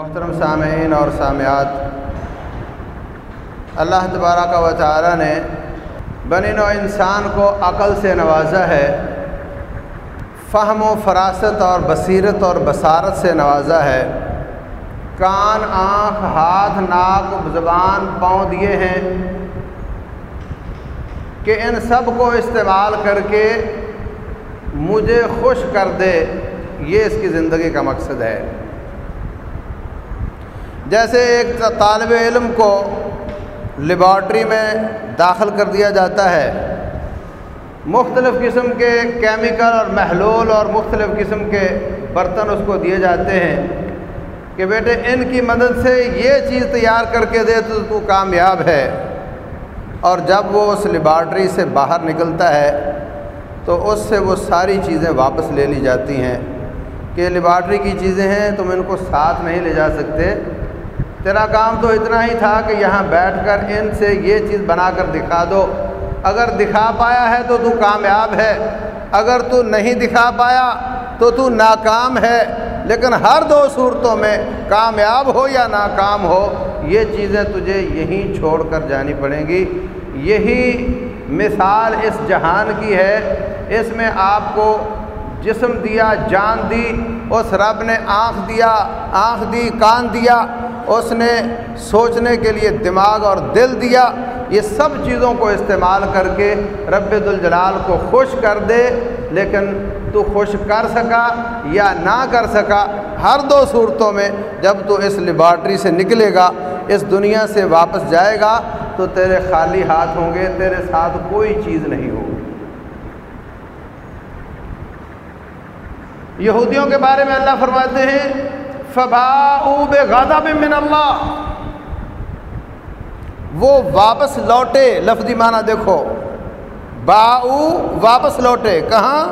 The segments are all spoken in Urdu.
محترم سامعین اور سامعات، اللہ تبارہ کا وطالعہ نے بنی نو انسان کو عقل سے نوازا ہے، فہم و فراست اور بصیرت اور بصارت سے نوازا ہے۔ کان، آنکھ، ہاتھ، ناک، زبان، پاؤں دیے ہیں کہ ان سب کو استعمال کر کے مجھے خوش کر دے، یہ اس کی زندگی کا مقصد ہے۔ جیسے ایک طالب علم کو لیبارٹری میں داخل کر دیا جاتا ہے، مختلف قسم کے کیمیکل اور محلول اور مختلف قسم کے برتن اس کو دیے جاتے ہیں کہ بیٹے ان کی مدد سے یہ چیز تیار کر کے دے تو تو کامیاب ہے۔ اور جب وہ اس لیبارٹری سے باہر نکلتا ہے تو اس سے وہ ساری چیزیں واپس لے لی جاتی ہیں کہ لیبارٹری کی چیزیں ہیں، تم ان کو ساتھ نہیں لے جا سکتے۔ تیرا کام تو اتنا ہی تھا کہ یہاں بیٹھ کر ان سے یہ چیز بنا کر دکھا دو۔ اگر دکھا پایا ہے تو تو کامیاب ہے۔ اگر تو نہیں دکھا پایا تو تو ناکام ہے۔ لیکن ہر دو صورتوں میں کامیاب ہو یا ناکام ہو، یہ چیزیں تجھے یہیں چھوڑ کر جانی پڑیں گی۔ یہی مثال اس جہان کی ہے۔ اس میں آپ کو جسم دیا، جان دی، اس رب نے آنکھ دیا، آنکھ دی، کان دیا۔ اس نے سوچنے کے لیے دماغ اور دل دیا، یہ سب چیزوں کو استعمال کر کے رب الجلال کو خوش کر دے، لیکن تو خوش کر سکا یا نہ کر سکا، ہر دو صورتوں میں جب تو اس لیبارٹری سے نکلے گا، اس دنیا سے واپس جائے گا، تو تیرے خالی ہاتھ ہوں گے، تیرے ساتھ کوئی چیز نہیں ہوگی۔ یہودیوں کے بارے میں اللہ فرماتے ہیں فبا بے غذا من اللہ۔ وہ واپس لوٹے، لفظی معنی دیکھو۔ باؤ واپس لوٹے، کہاں؟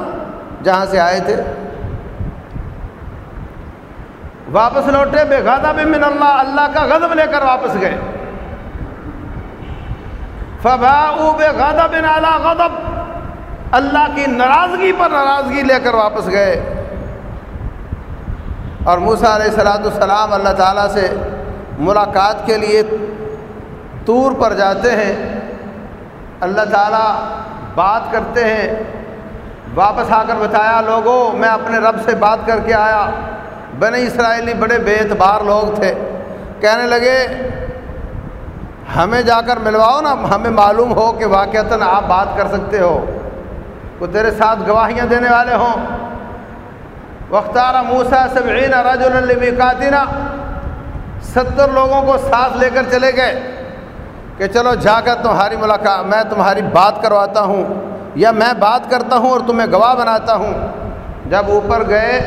جہاں سے آئے تھے۔ واپس لوٹے بے غذا من اللہ اللہ کا غضب لے کر واپس گئے۔ فبا بے غذا بن اعلیٰ غضب۔ اللہ کی ناراضگی پر ناراضگی لے کر واپس گئے۔ اور موسا علیہ السلاۃ السلام اللہ تعالیٰ سے ملاقات کے لیے طور پر جاتے ہیں۔ اللہ تعالیٰ بات کرتے ہیں۔ واپس آ کر بتایا، لوگوں، میں اپنے رب سے بات کر کے آیا۔ بنی اسرائیلی بڑے بے اعتبار لوگ تھے۔ کہنے لگے، ہمیں جا کر ملواؤ نا، ہمیں معلوم ہو کہ واقعتاً آپ بات کر سکتے ہو۔ وہ تیرے ساتھ گواہیاں دینے والے ہوں۔ وختارہ موسا سبعین رج البکاتینہ ستر لوگوں کو ساتھ لے کر چلے گئے کہ چلو جا کر تمہاری ملاقات، میں تمہاری بات کرواتا ہوں یا میں بات کرتا ہوں اور تمہیں گواہ بناتا ہوں۔ جب اوپر گئے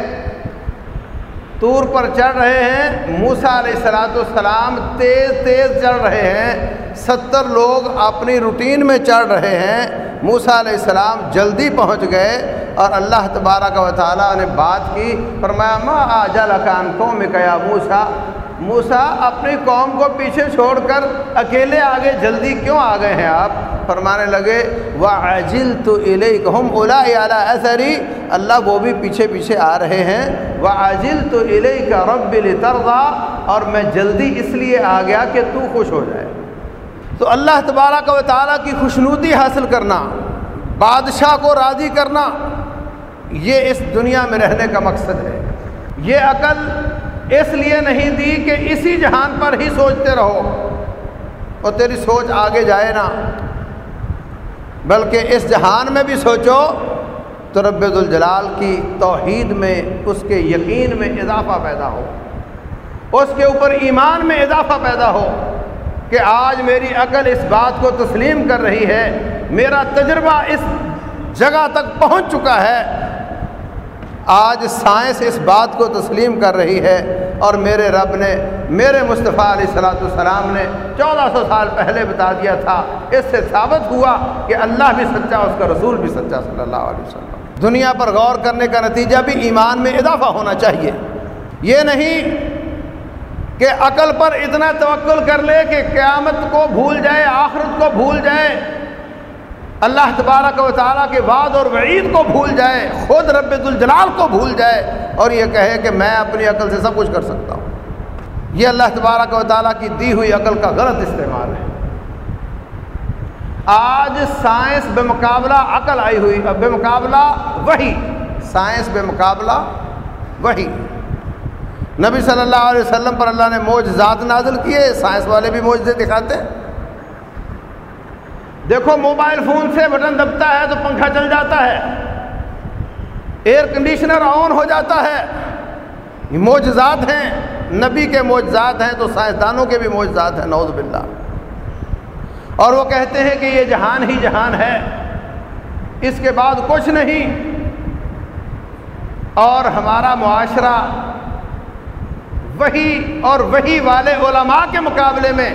طور پر چڑھ رہے ہیں موسا علیہ السلاۃ السلام تیز تیز چڑھ رہے ہیں۔ ستر لوگ اپنی روٹین میں چڑھ رہے ہیں۔ موسا علیہ السلام جلدی پہنچ گئے۔ اور اللہ تبارہ کا تعالیٰ نے بات کی، فرمایا، ما آجا کان کو میں کیا موسا موسا اپنی قوم کو پیچھے چھوڑ کر اکیلے آگے جلدی کیوں آ گئے ہیں آپ؟ فرمانے لگے وہ عجل تو ہم اولا اعلیٰ اللہ وہ بھی پیچھے پیچھے آ رہے ہیں۔ وہ عجل تو علیہ کا رب طرزہ اور میں جلدی اس لیے آ گیا کہ تو خوش ہو جائے۔ تو اللہ تبارہ کا تعالیٰ کی خوشنودی حاصل کرنا، بادشاہ کو راضی کرنا یہ اس دنیا میں رہنے کا مقصد ہے۔ یہ عقل اس لیے نہیں دی کہ اسی جہان پر ہی سوچتے رہو۔ اور تیری سوچ آگے جائے نا۔ بلکہ اس جہان میں بھی سوچو تو رب الجلال کی توحید میں اس کے یقین میں اضافہ پیدا ہو۔ اس کے اوپر ایمان میں اضافہ پیدا ہو کہ آج میری عقل اس بات کو تسلیم کر رہی ہے، میرا تجربہ اس جگہ تک پہنچ چکا ہے آج سائنس اس بات کو تسلیم کر رہی ہے اور میرے رب نے، میرے مصطفیٰ علیہ السلاۃ السلام نے چودہ سو سال پہلے بتا دیا تھا، اس سے ثابت ہوا کہ اللہ بھی سچا، اس کا رسول بھی سچا صلی اللہ علیہ وسلم۔ دنیا پر غور کرنے کا نتیجہ بھی ایمان میں اضافہ ہونا چاہیے۔ یہ نہیں کہ عقل پر اتنا توقل کر لے کہ قیامت کو بھول جائے، آخرت کو بھول جائے۔ اللہ تبارک و تعالیٰ کے وعد اور وعید کو بھول جائے، خود رب الجلال کو بھول جائے اور یہ کہے کہ میں اپنی عقل سے سب کچھ کر سکتا ہوں۔ یہ اللہ تبارک و تعالیٰ کی دی ہوئی عقل کا غلط استعمال ہے۔ آج سائنس بے مقابلہ عقل آئی ہوئی بے مقابلہ وہی سائنس بے مقابلہ وہی نبی صلی اللہ علیہ وسلم پر اللہ نے موجزات نازل کیے، سائنس والے بھی موجزے دکھاتے۔ دیکھو موبائل فون سے بٹن دبتا ہے تو پنکھا چل جاتا ہے۔ ایئر کنڈیشنر آن ہو جاتا ہے۔ یہ موجزات ہیں۔ نبی کے موجزات ہیں تو سائنسدانوں کے بھی موجزات ہیں نوز باللہ۔ اور وہ کہتے ہیں کہ یہ جہان ہی جہان ہے۔ اس کے بعد کچھ نہیں۔ اور ہمارا معاشرہ وہی اور وہی والے علماء کے مقابلے میں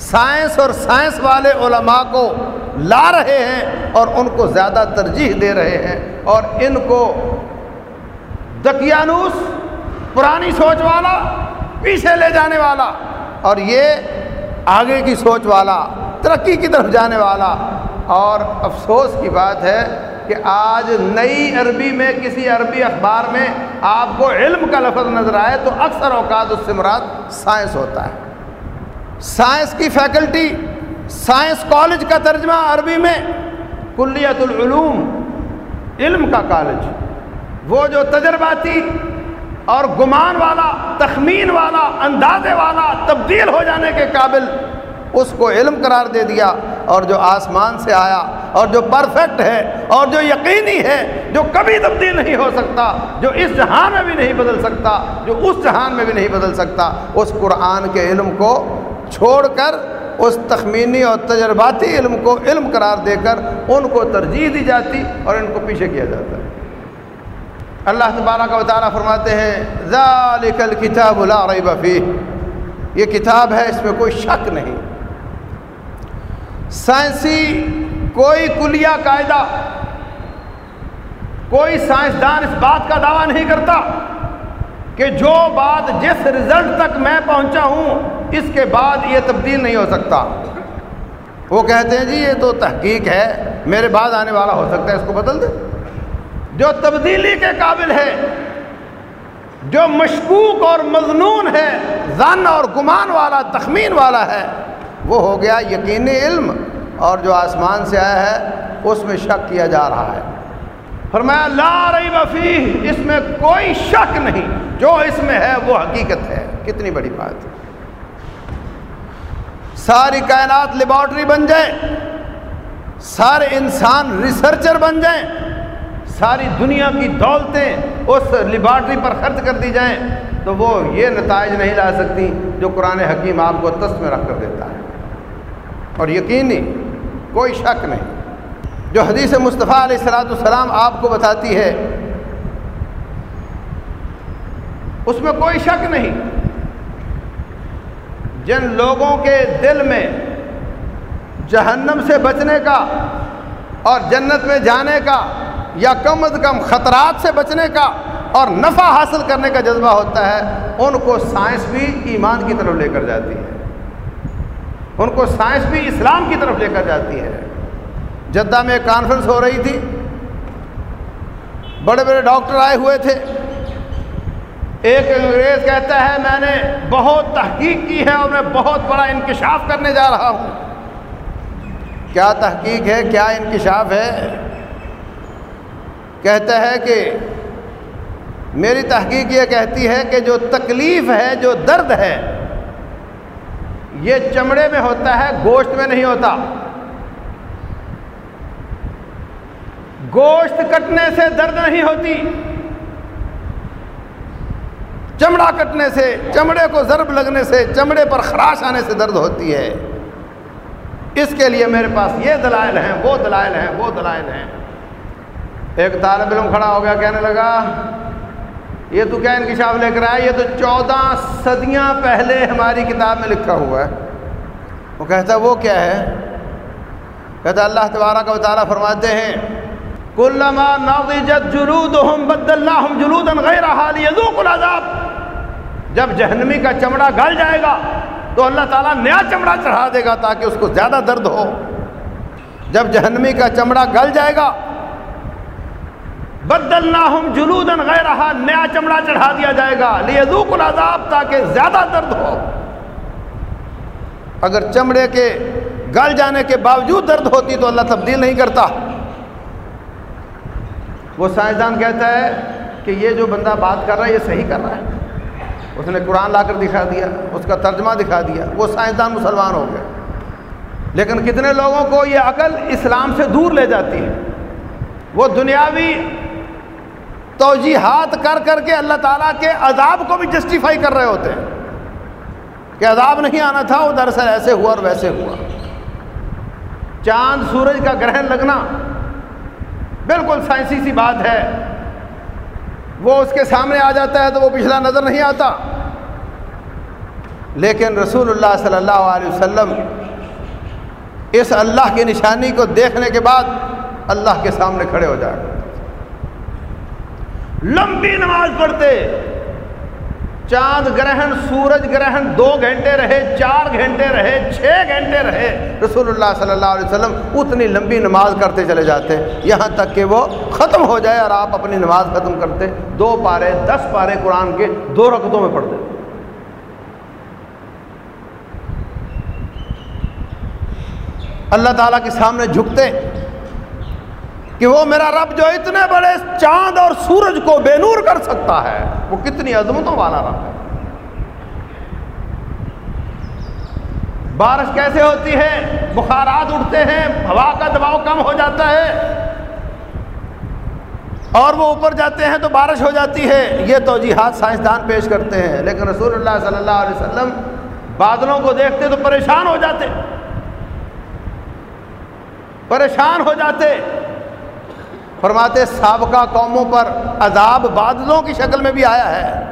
سائنس اور سائنس والے علماء کو لا رہے ہیں اور ان کو زیادہ ترجیح دے رہے ہیں اور ان کو دقیانوس، پرانی سوچ والا، پیچھے لے جانے والا اور یہ آگے کی سوچ والا، ترقی کی طرف جانے والا اور افسوس کی بات ہے کہ آج نئی عربی میں، کسی عربی اخبار میں آپ کو علم کا لفظ نظر آئے تو اکثر اوقات اس سے مراد سائنس ہوتا ہے۔ سائنس کی فیکلٹی، سائنس کالج کا ترجمہ عربی میں کلیت العلوم علم کا کالج۔ وہ جو تجرباتی اور گمان والا، تخمین والا، اندازے والا، تبدیل ہو جانے کے قابل اس کو علم قرار دے دیا اور جو آسمان سے آیا اور جو پرفیکٹ ہے اور جو یقینی ہے، جو کبھی تبدیل نہیں ہو سکتا، جو اس جہان میں بھی نہیں بدل سکتا، جو اس جہان میں بھی نہیں بدل سکتا، اس قرآن کے علم کو چھوڑ کر اس تخمینی اور تجرباتی علم کو علم قرار دے کر ان کو ترجیح دی جاتی اور ان کو پیچھے کیا جاتا ہے۔ اللہ تبارہ کا تعالیٰ فرماتے ہیں، ذالک الکتاب لا ریب فیہ۔ یہ کتاب ہے، اس میں کوئی شک نہیں۔ سائنسی کوئی کلیہ قاعدہ، کوئی سائنسدان اس بات کا دعویٰ نہیں کرتا۔ کہ جو بات جس رزلٹ تک میں پہنچا ہوں، اس کے بعد یہ تبدیل نہیں ہو سکتا۔ وہ کہتے ہیں جی یہ تو تحقیق ہے، میرے بعد آنے والا ہو سکتا ہے، اس کو بدل دے جو تبدیلی کے قابل ہے، جو مشکوک اور مضنون ہے، زن اور گمان والا، تخمین والا ہے، وہ ہو گیا یقینی علم۔ اور جو آسمان سے آیا ہے، اس میں شک کیا جا رہا ہے۔ فرمایا، لا ریب فیہ، اس میں کوئی شک نہیں۔ جو اس میں ہے وہ حقیقت ہے۔ کتنی بڑی بات۔ ہے ساری کائنات لیبارٹری بن جائے، سارے انسان ریسرچر بن جائیں، ساری دنیا کی دولتیں اس لیبارٹری پر خرچ کر دی جائیں، تو وہ یہ نتائج نہیں لا سکتی جو قرآن حکیم آپ کو تست میں رکھ کر دیتا ہے۔ اور یقینی کوئی شک نہیں، جو حدیث مصطفیٰ علیہ السلاۃ السلام آپ کو بتاتی ہے اس میں کوئی شک نہیں۔ جن لوگوں کے دل میں جہنم سے بچنے کا اور جنت میں جانے کا یا کم از کم خطرات سے بچنے کا اور نفع حاصل کرنے کا جذبہ ہوتا ہے، ان کو سائنس بھی ایمان کی طرف لے کر جاتی ہے۔ ان کو سائنس بھی اسلام کی طرف لے کر جاتی ہے۔ جدہ میں ایک کانفرنس ہو رہی تھی، بڑے بڑے ڈاکٹر آئے ہوئے تھے۔ ایک انگریز کہتا ہے، میں نے بہت تحقیق کی ہے اور میں بہت بڑا انکشاف کرنے جا رہا ہوں۔ کیا تحقیق ہے؟ کیا انکشاف ہے؟ کہتا ہے کہ میری تحقیق یہ کہتی ہے کہ جو تکلیف ہے، جو درد ہے، یہ چمڑے میں ہوتا ہے، گوشت میں نہیں ہوتا۔ گوشت کٹنے سے درد نہیں ہوتی۔ چمڑا کٹنے سے، چمڑے کو ضرب لگنے سے، چمڑے پر خراش آنے سے درد ہوتی ہے۔ اس کے لیے میرے پاس یہ دلائل ہیں، وہ دلائل ہیں، وہ دلائل ہیں۔ ایک طالب علم کھڑا ہو گیا، کہنے لگا، یہ تو کیا انکشاف لے کر آیا یہ تو چودہ صدیاں پہلے ہماری کتاب میں لکھا ہوا ہے۔ وہ کہتا ہے وہ کیا ہے؟ کہتا، اللہ تبارہ کا تعالیٰ فرماتے ہیں، کلما ناضجت جلودهم بدلناهم جلودا غيرها ليذوقوا العذاب۔ جب جہنمی کا چمڑا گل جائے گا تو اللہ تعالیٰ نیا چمڑا چڑھا دے گا تاکہ اس کو زیادہ درد ہو۔ جب جہنمی کا چمڑا گل جائے گا بدل نہ ہم جلود رہا نیا چمڑا چڑھا دیا جائے گا۔ لیذوق العذاب تاکہ زیادہ درد ہو۔ اگر چمڑے کے گل جانے کے باوجود درد ہوتی تو اللہ تبدیل نہیں کرتا۔ وہ سائنسدان کہتا ہے کہ یہ جو بندہ بات کر رہا ہے، یہ صحیح کر رہا ہے۔ اس نے قرآن لا کر دکھا دیا، اس کا ترجمہ دکھا دیا، وہ سائنسدان مسلمان ہو گئے۔ لیکن کتنے لوگوں کو یہ عقل اسلام سے دور لے جاتی ہے؟ وہ دنیاوی توجیحات کر کر کے اللہ تعالیٰ کے عذاب کو بھی جسٹیفائی کر رہے ہوتے ہیں۔ کہ عذاب نہیں آنا تھا، وہ دراصل ایسے ہوا اور ویسے ہوا۔ چاند، سورج کا گرہن لگنا، بالکل سائنسی سی بات ہے۔ وہ اس کے سامنے آ جاتا ہے تو وہ پچھلا نظر نہیں آتا۔ لیکن رسول اللہ صلی اللہ علیہ وسلم اس اللہ کی نشانی کو دیکھنے کے بعد اللہ کے سامنے کھڑے ہو جائے۔ لمبی نماز پڑھتے۔ چاند گرہن، سورج گرہن، دو گھنٹے رہے، چار گھنٹے رہے، چھ گھنٹے رہے۔ رسول اللہ صلی اللہ علیہ وسلم اتنی لمبی نماز کرتے چلے جاتے یہاں تک کہ وہ ختم ہو جائے اور آپ اپنی نماز ختم کرتے دو پارے، دس پارے قرآن کے دو رقطوں میں پڑھتے اللہ تعالیٰ کے سامنے جھکتے کہ وہ میرا رب جو اتنے بڑے چاند اور سورج کو بے نور کر سکتا ہے، وہ کتنی عظمتوں والا رب ہے۔ بارش کیسے ہوتی ہے؟ بخارات اٹھتے ہیں، ہوا کا دباؤ کم ہو جاتا ہے۔ اور وہ اوپر جاتے ہیں تو بارش ہو جاتی ہے۔ یہ توجیحات سائنسدان پیش کرتے ہیں، لیکن رسول اللہ صلی اللہ علیہ وسلم بادلوں کو دیکھتے تو پریشان ہو جاتے۔ پریشان ہو جاتے۔ فرماتے سابقہ قوموں پر عذاب بادلوں کی شکل میں بھی آیا ہے۔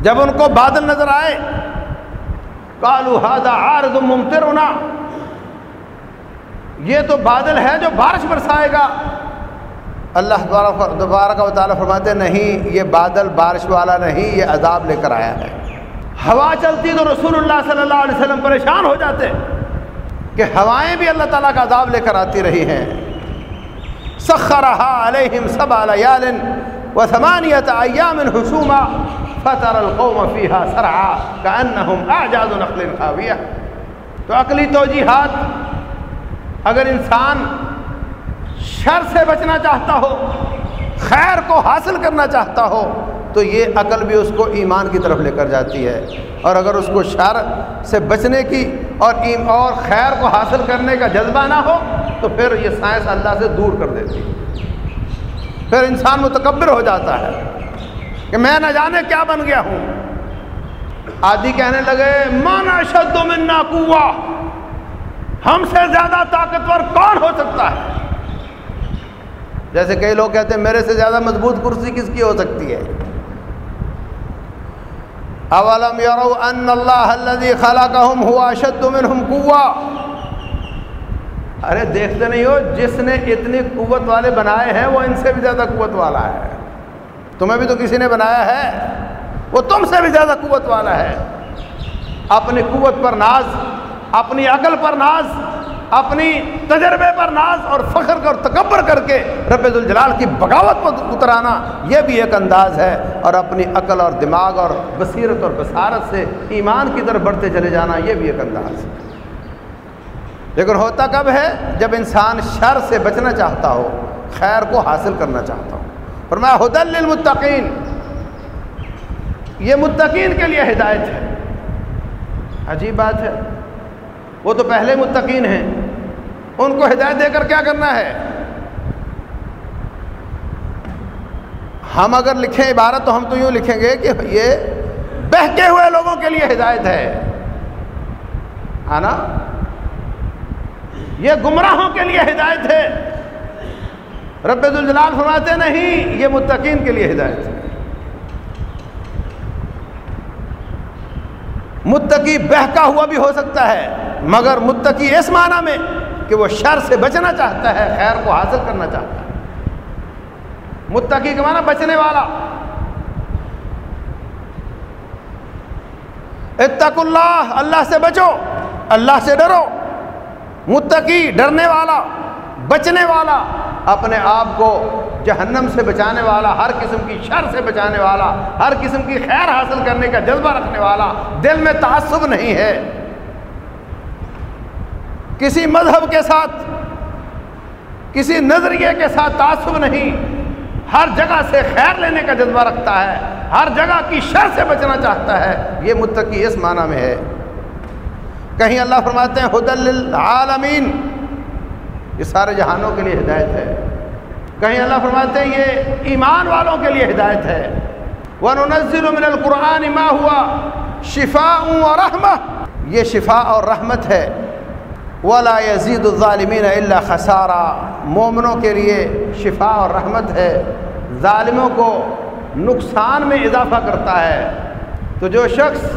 جب ان کو بادل نظر آئے کالو عارض ممتر ہونا یہ تو بادل ہے جو بارش برسائے گا۔ اللہ دوبارہ دوبارہ کا تعالیٰ فرماتے نہیں، یہ بادل بارش والا نہیں، یہ عذاب لے کر آیا ہے۔ ہوا چلتی تو رسول اللہ صلی اللہ علیہ وسلم پریشان ہو جاتے کہ ہوائیں بھی اللہ تعالیٰ کا عذاب لے کر آتی رہی ہیں۔ سخرها عليهم سبع ليال وثمانية أيام حسوما فتر القوم فيها سرعا كأنهم أعجاز نخل خاوية. تو عقلی توجیحات، اگر انسان شر سے بچنا چاہتا ہو، خیر کو حاصل کرنا چاہتا ہو تو یہ عقل بھی اس کو ایمان کی طرف لے کر جاتی ہے۔ اور اگر اس کو شر سے بچنے کی اور اور خیر کو حاصل کرنے کا جذبہ نہ ہو، تو پھر یہ سائنس اللہ سے دور کر دیتی پھر انسان متکبر ہو جاتا ہے کہ میں نہ جانے کیا بن گیا ہوں۔ آدھی کہنے لگے مانا شد منا کنواں ہم سے زیادہ طاقتور کون ہو سکتا ہے؟ جیسے کئی لوگ کہتے ہیں، میرے سے زیادہ مضبوط کرسی کس کی ہو سکتی ہے؟ اولم یرو ان اللہ الذي خلقهم هو اشد منهم قوه ارے دیکھتے نہیں ہو، جس نے اتنی قوت والے بنائے ہیں، وہ ان سے بھی زیادہ قوت والا ہے۔ تمہیں بھی تو کسی نے بنایا ہے؟ وہ تم سے بھی زیادہ قوت والا ہے۔ اپنی قوت پر ناز، اپنی عقل پر ناز اپنی تجربے پر ناز اور فخر کر تکبر کر کے رب الجلال کی بغاوت پر اترانا، یہ بھی ایک انداز ہے۔ اور اپنی عقل اور دماغ اور بصیرت اور بصارت سے ایمان کی طرف بڑھتے چلے جانا، یہ بھی ایک انداز ہے۔ لیکن ہوتا کب ہے؟ جب انسان شر سے بچنا چاہتا ہو، خیر کو حاصل کرنا چاہتا ہو۔ اور میں حدل للمتقین یہ متقین کے لیے ہدایت ہے۔ عجیب بات ہے۔ وہ تو پہلے متقین ہیں۔ ان کو ہدایت دے کر کیا کرنا ہے؟ ہم اگر لکھیں عبارت تو ہم تو یوں لکھیں گے کہ یہ بہکے ہوئے لوگوں کے لیے ہدایت ہے۔ نا؟ یہ گمراہوں کے لیے ہدایت ہے۔ رب الجلال فرماتے نہیں، یہ متقین کے لیے ہدایت ہے۔ متقی بہکا ہوا بھی ہو سکتا ہے، مگر متقی اس معنی میں کہ وہ شر سے بچنا چاہتا ہے، خیر کو حاصل کرنا چاہتا ہے۔ متقی کا معنی بچنے والا۔ اتق اللہ اللہ سے بچو، اللہ سے ڈرو۔ متقی، ڈرنے والا، بچنے والا، اپنے آپ کو جہنم سے بچانے والا، ہر قسم کی شر سے بچانے والا، ہر قسم کی خیر حاصل کرنے کا جذبہ رکھنے والا۔ دل میں تعصب نہیں ہے۔ کسی مذہب کے ساتھ، کسی نظریے کے ساتھ تعصب نہیں۔ ہر جگہ سے خیر لینے کا جذبہ رکھتا ہے، ہر جگہ کی شر سے بچنا چاہتا ہے۔ یہ متقی اس معنی میں ہے۔ کہیں اللہ فرماتے ہیں حد العالمین یہ سارے جہانوں کے لیے ہدایت ہے۔ کہیں اللہ فرماتے ہیں، یہ ایمان والوں کے لیے ہدایت ہے وَنُنَزِّلُ مِنَ الْقُرْآنِ مَا ہوا شفا و رحمہ یہ شفا اور رحمت ہے۔ ولا یزید الظالمین اللہ خسارہ مومنوں کے لیے شفا اور رحمت ہے۔ ظالموں کو نقصان میں اضافہ کرتا ہے۔ تو جو شخص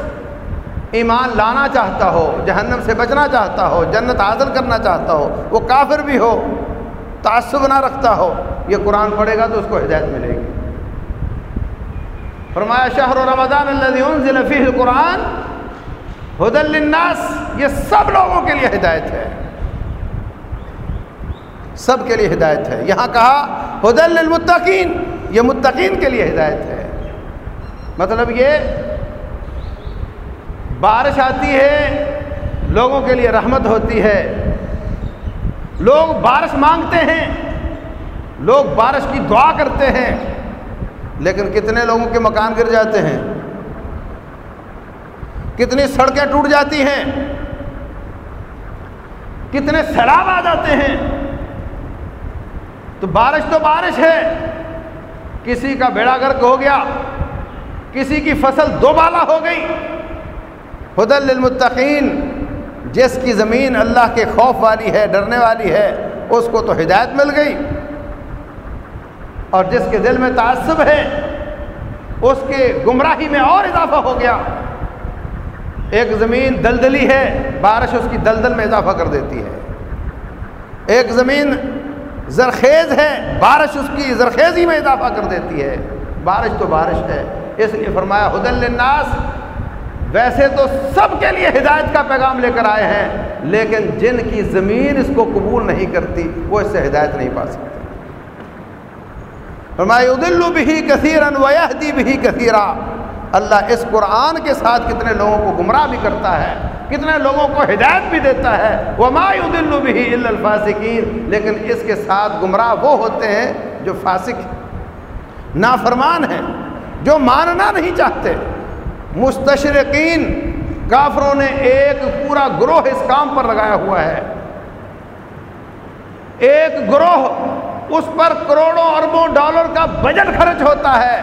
ایمان لانا چاہتا ہو، جہنم سے بچنا چاہتا ہو، جنت حاصل کرنا چاہتا ہو، وہ کافر بھی ہو، تعصب نہ رکھتا ہو، یہ قرآن پڑھے گا تو اس کو ہدایت ملے گی۔ فرمایا، شہر و رمضان اللہ فیہ القرآن حدل الناس یہ سب لوگوں کے لیے ہدایت ہے۔ سب کے لیے ہدایت ہے۔ یہاں کہا حدل المتقین یہ متقین کے لیے ہدایت ہے۔ مطلب یہ، بارش آتی ہے، لوگوں کے لیے رحمت ہوتی ہے۔ لوگ بارش مانگتے ہیں، لوگ بارش کی دعا کرتے ہیں، لیکن کتنے لوگوں کے مکان گر جاتے ہیں؟ کتنی سڑکیں ٹوٹ جاتی ہیں، کتنے سیلاب آ جاتے ہیں۔ تو بارش تو بارش ہے۔ کسی کا بیڑا گرک ہو گیا، کسی کی فصل دو بالا ہو گئی۔ حدل للمتقین، جس کی زمین اللہ کے خوف والی ہے، ڈرنے والی ہے، اس کو تو ہدایت مل گئی۔ اور جس کے دل میں تعصب ہے، اس کے گمراہی میں اور اضافہ ہو گیا۔ ایک زمین دلدلی ہے، بارش اس کی دلدل میں اضافہ کر دیتی ہے۔ ایک زمین زرخیز ہے، بارش اس کی زرخیزی میں اضافہ کر دیتی ہے۔ بارش تو بارش ہے، اس لیے فرمایا حدل الناس ویسے تو سب کے لیے ہدایت کا پیغام لے کر آئے ہیں، لیکن جن کی زمین اس کو قبول نہیں کرتی، وہ اس سے ہدایت نہیں پا سکتے۔ فرمایا دلو بھی کثیرن ویہدی بھی کثیرہ اللہ اس قرآن کے ساتھ کتنے لوگوں کو گمراہ بھی کرتا ہے، کتنے لوگوں کو ہدایت بھی دیتا ہے۔ وہ مایو بھی الفاسقین لیکن اس کے ساتھ گمراہ وہ ہوتے ہیں جو فاسق نافرمان ہیں، جو ماننا نہیں چاہتے۔ مستشرقین، کافروں نے ایک پورا گروہ اس کام پر لگایا ہوا ہے۔ ایک گروہ اس پر کروڑوں اربوں ڈالر کا بجٹ خرچ ہوتا ہے۔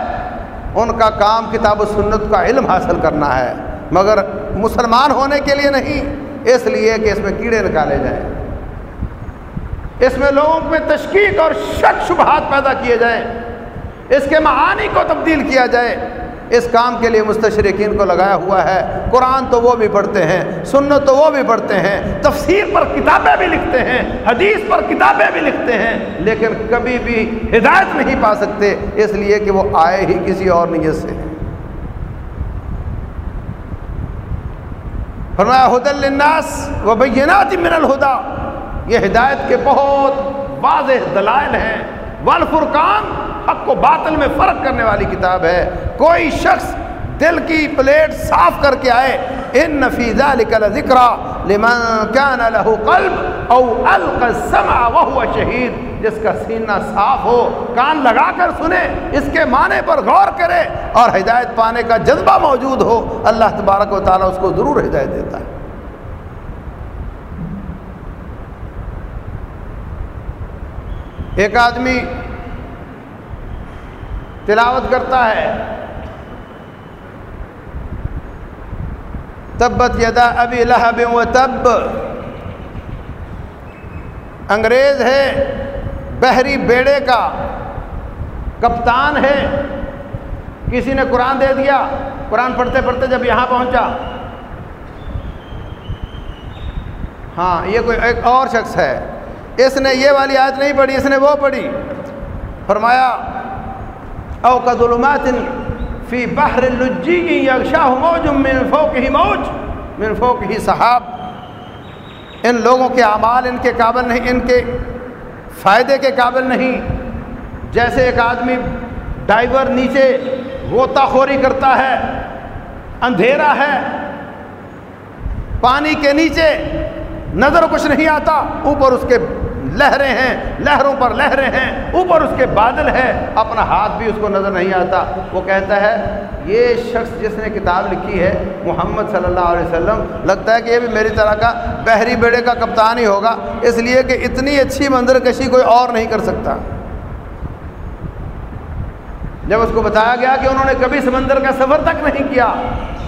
ان کا کام کتاب و سنت کا علم حاصل کرنا ہے، مگر مسلمان ہونے کے لیے نہیں، اس لیے کہ اس میں کیڑے نکالے جائیں۔ اس میں لوگوں میں تشکیق اور شک شبہات پیدا کیے جائیں۔ اس کے معانی کو تبدیل کیا جائے۔ اس کام کے لیے مستشرقین کو لگایا ہوا ہے۔ قرآن تو وہ بھی پڑھتے ہیں، سنت تو وہ بھی پڑھتے ہیں، تفسیر پر کتابیں بھی لکھتے ہیں، حدیث پر کتابیں بھی لکھتے ہیں، لیکن کبھی بھی ہدایت نہیں پا سکتے، اس لیے کہ وہ آئے ہی کسی اور نیت سے۔ فرمایا حد الناس و بینات من الہدا۔ یہ ہدایت کے بہت واضح دلائل ہیں۔ والفرقان حق و باطل میں فرق کرنے والی کتاب ہے۔ کوئی شخص دل کی پلیٹ صاف کر کے آئے، ان نفیزہ لکل ذکر لمن كان له قلب او القى السمع وهو شہید جس کا سینہ صاف ہو، کان لگا کر سنے، اس کے معنی پر غور کرے اور ہدایت پانے کا جذبہ موجود ہو، اللہ تبارک و تعالیٰ اس کو ضرور ہدایت دیتا ہے۔ ایک آدمی تلاوت کرتا ہے۔ تبت یدا ابی لہب و تب۔ انگریز ہے، بحری بیڑے کا کپتان ہے۔ کسی نے قرآن دے دیا، قرآن پڑھتے پڑھتے جب یہاں پہنچا۔ ہاں یہ کوئی ایک اور شخص ہے۔ اس نے یہ والی آیت نہیں پڑھی، اس نے وہ پڑھی۔ فرمایا او کا ظلمات فی بحر الجی یغشاہ موج من فوقہ موج، من فوقہ صحاب ان لوگوں کے اعمال ان کے قابل نہیں، ان کے فائدے کے قابل نہیں۔ جیسے ایک آدمی ڈائیور نیچے غوطہ خوری کرتا ہے، اندھیرا ہے، پانی کے نیچے نظر کچھ نہیں آتا، اوپر اس کے لہریں ہیں، لہروں پر لہریں ہیں، اوپر اس کے بادل ہے اپنا ہاتھ بھی اس کو نظر نہیں آتا۔ وہ کہتا ہے، یہ شخص جس نے کتاب لکھی ہے، محمد صلی اللہ علیہ وسلم، لگتا ہے کہ یہ بھی میری طرح کا بحری بیڑے کا کپتان ہی ہوگا۔ اس لیے کہ اتنی اچھی منظر کشی کوئی اور نہیں کر سکتا۔ جب اس کو بتایا گیا کہ انہوں نے کبھی سمندر کا سفر تک نہیں کیا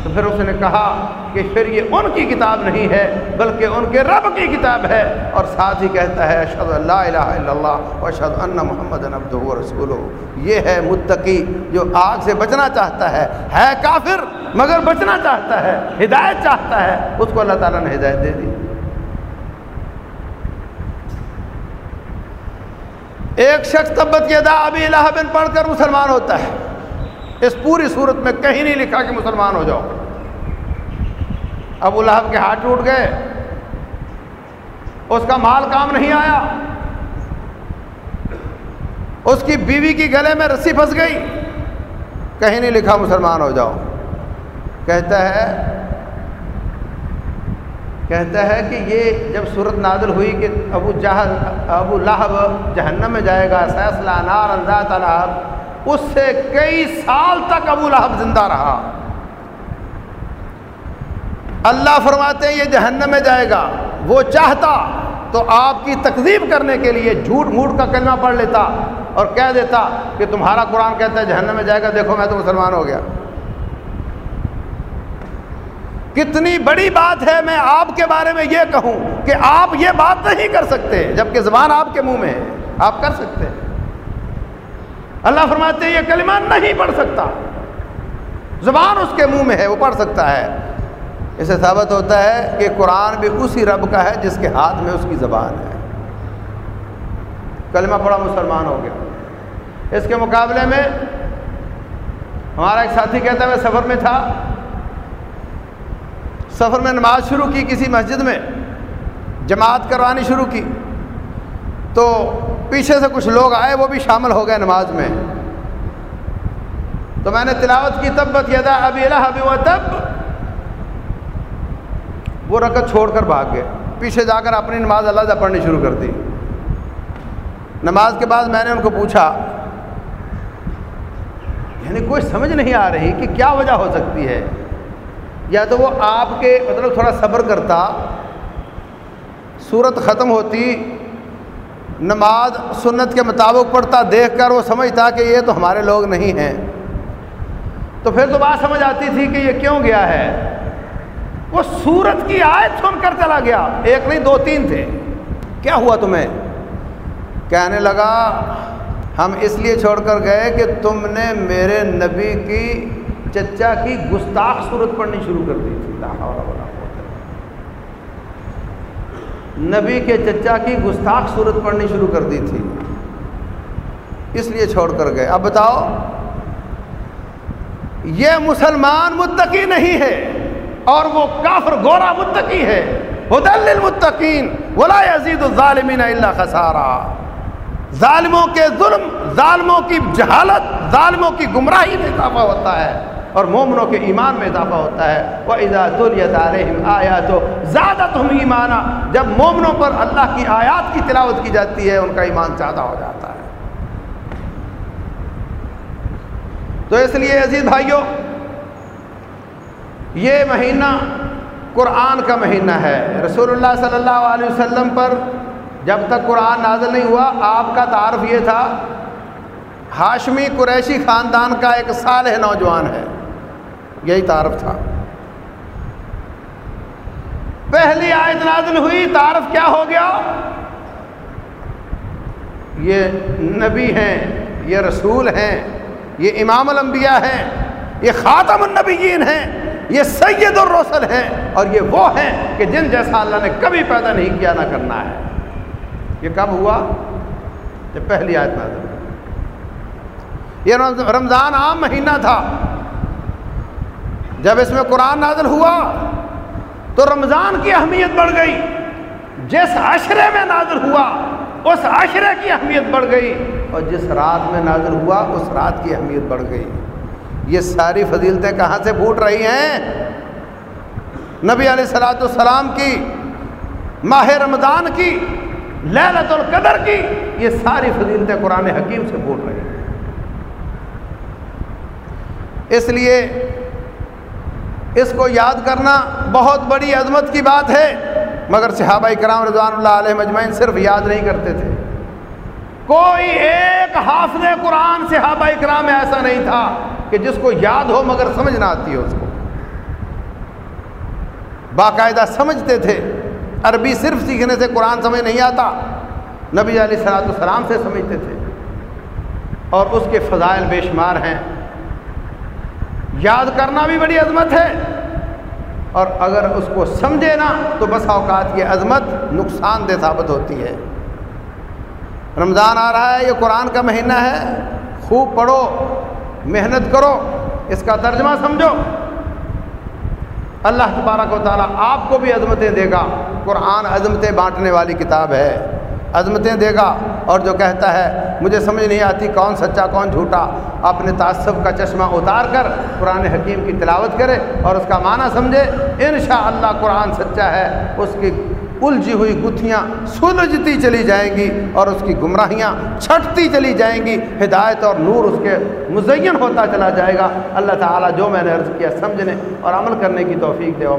تو پھر اس نے کہا کہ پھر یہ ان کی کتاب نہیں ہے، بلکہ ان کے رب کی کتاب ہے۔ اور ساتھ ہی کہتا ہے اشد اللہ الہ الا اللہ اشد ان محمد نبد رسول یہ ہے متقی جو آگ سے بچنا چاہتا ہے۔ ہے کافر، مگر بچنا چاہتا ہے، ہدایت چاہتا ہے۔ اس کو اللہ تعالیٰ نے ہدایت دے دی۔ ایک شخص تبت یدا ابی الہ بن پڑھ کر مسلمان ہوتا ہے۔ اس پوری صورت میں کہیں نہیں لکھا کہ مسلمان ہو جاؤ۔ ابو لہب کے ہاتھ ٹوٹ گئے۔ اس کا مال کام نہیں آیا۔ اس کی بیوی کی گلے میں رسی پھنس گئی۔ کہیں نہیں لکھا مسلمان ہو جاؤ۔ کہتا ہے کہتا ہے کہ یہ جب صورت نازل ہوئی کہ ابو جہل، ابو لہب جہنم میں جائے گا سیسلہ نار، انداز اس سے کئی سال تک ابو لہب زندہ رہا۔ اللہ فرماتے ہیں یہ جہنم میں جائے گا، وہ چاہتا تو آپ کی تقزیب کرنے کے لیے جھوٹ موٹ کا کلمہ پڑھ لیتا اور کہہ دیتا کہ تمہارا قرآن کہتا ہے جہنم میں جائے گا، دیکھو میں تو مسلمان ہو گیا۔ کتنی بڑی بات ہے، میں آپ کے بارے میں یہ کہوں کہ آپ یہ بات نہیں کر سکتے جبکہ زبان آپ کے منہ میں ہے، آپ کر سکتے ہیں۔ اللہ فرماتے ہیں یہ کلمہ نہیں پڑھ سکتا، زبان اس کے منہ میں ہے، وہ پڑھ سکتا ہے۔ اسے ثابت ہوتا ہے کہ قرآن بھی اسی رب کا ہے جس کے ہاتھ میں اس کی زبان ہے۔ کلمہ پڑھا مسلمان ہو گیا۔ اس کے مقابلے میں ہمارا ایک ساتھی کہتا ہے، میں سفر میں تھا۔ سفر میں نماز شروع کی کسی مسجد میں، جماعت کروانی شروع کی۔ تو پیچھے سے کچھ لوگ آئے، وہ بھی شامل ہو گئے نماز میں۔ تو میں نے تلاوت کی تب یدا ابھی اللہ ابھی وہ تب۔ وہ رکت چھوڑ کر بھاگ گئے۔ پیچھے جا کر اپنی نماز اللہ سے پڑھنی شروع کر دی۔ نماز کے بعد میں نے ان کو پوچھا یعنی کوئی سمجھ نہیں آ رہی کہ کیا وجہ ہو سکتی ہے؟ یا تو وہ آپ کے مطلب تھوڑا صبر کرتا، صورت ختم ہوتی، نماز سنت کے مطابق پڑھتا، دیکھ کر وہ سمجھتا کہ یہ تو ہمارے لوگ نہیں ہیں۔ تو پھر تو بات سمجھ آتی تھی کہ یہ کیوں گیا ہے؟ وہ سورت کی آیت سن کر چلا گیا۔ ایک نہیں، دو، تین تھے۔ کیا ہوا تمہیں؟ کہنے لگا، ہم اس لیے چھوڑ کر گئے کہ تم نے میرے نبی کی چچا کی گستاخ صورت پڑھنی شروع کر دی۔ تھی نبی کے چچا کی گستاخ صورت پڑھنی شروع کر دی تھی۔ اس لیے چھوڑ کر گئے۔ اب بتاؤ، یہ مسلمان متقی نہیں ہے۔ اور وہ کافر گورا متقی ہے۔ حدل المتقین ولا یزید الظالمین الا خسارہ ظالموں کے ظلم، ظالموں کی جہالت، ظالموں کی گمراہی میں اضافہ ہوتا ہے۔ اور مومنوں کے ایمان میں اضافہ ہوتا ہے۔ وہ اضاطلیت علیہم آیا تو زیادہ تم ایمانہ جب مومنوں پر اللہ کی آیات کی تلاوت کی جاتی ہے، ان کا ایمان زیادہ ہو جاتا ہے۔ تو اس لیے عزیز بھائیوں یہ مہینہ قرآن کا مہینہ ہے۔ رسول اللہ صلی اللہ علیہ وسلم پر جب تک قرآن نازل نہیں ہوا، آپ کا تعارف یہ تھا، ہاشمی قریشی خاندان کا ایک صالح نوجوان ہے۔ یہی تعارف تھا۔ پہلی آیت نازل ہوئی، تعارف کیا ہو گیا؟ یہ نبی ہیں، یہ رسول ہیں، یہ امام الانبیاء ہیں، یہ خاتم النبیین ہیں۔ یہ سید الرسل ہیں اور یہ وہ ہیں کہ جن جیسا اللہ نے کبھی پیدا نہیں کیا نہ کرنا ہے۔ یہ کب ہوا؟ یہ پہلی آیت نازل یہ رمضان عام مہینہ تھا۔ جب اس میں قرآن نازل ہوا تو رمضان کی اہمیت بڑھ گئی۔ جس عشرے میں نازل ہوا، اس عشرے کی اہمیت بڑھ گئی۔ اور جس رات میں نازل ہوا، اس رات کی اہمیت بڑھ گئی۔ یہ ساری فضیلتیں کہاں سے پھوٹ رہی ہیں؟ نبی علیہ السلاۃ السلام کی، ماہ رمضان کی للت القدر کی، یہ ساری فضیلتیں قرآن حکیم سے پھوٹ رہی ہیں۔ اس لیے اس کو یاد کرنا بہت بڑی عظمت کی بات ہے، مگر صحابہ کرام رضوان اللہ علیہ مجمعین صرف یاد نہیں کرتے تھے۔ کوئی ایک حافظ قرآن صحابہ کرام ایسا نہیں تھا۔ کہ جس کو یاد ہو مگر سمجھ نہ آتی ہو اس کو۔ باقاعدہ سمجھتے تھے، عربی صرف سیکھنے سے قرآن سمجھ نہیں آتا، نبی علیہ صلاحت السلام سے سمجھتے تھے۔ اور اس کے فضائل بے شمار ہیں۔ یاد کرنا بھی بڑی عظمت ہے۔ اور اگر اس کو سمجھے نا تو بس اوقات کی عظمت نقصان دہ ثابت ہوتی ہے۔ رمضان آ رہا ہے، یہ قرآن کا مہینہ ہے۔ خوب پڑھو۔ محنت کرو، اس کا ترجمہ سمجھو۔ اللہ تبارک و تعالیٰ آپ کو بھی عظمتیں دے گا۔ قرآن عظمتیں بانٹنے والی کتاب ہے۔ عظمتیں دے گا اور جو کہتا ہے، مجھے سمجھ نہیں آتی کون سچا، کون جھوٹا۔ اپنے تعصب کا چشمہ اتار کر قرآن حکیم کی تلاوت کرے اور اس کا معنی سمجھے۔ انشاءاللہ قرآن سچا ہے، اس کی الجھی ہوئی گتھیاں سلجھتی چلی جائیں گی اور اس کی گمراہیاں چھٹتی چلی جائیں گی۔ ہدایت اور نور اس کے مزین ہوتا چلا جائے گا۔ اللہ تعالیٰ جو میں نے عرض کیا سمجھنے اور عمل کرنے کی توفیق دے۔ وہ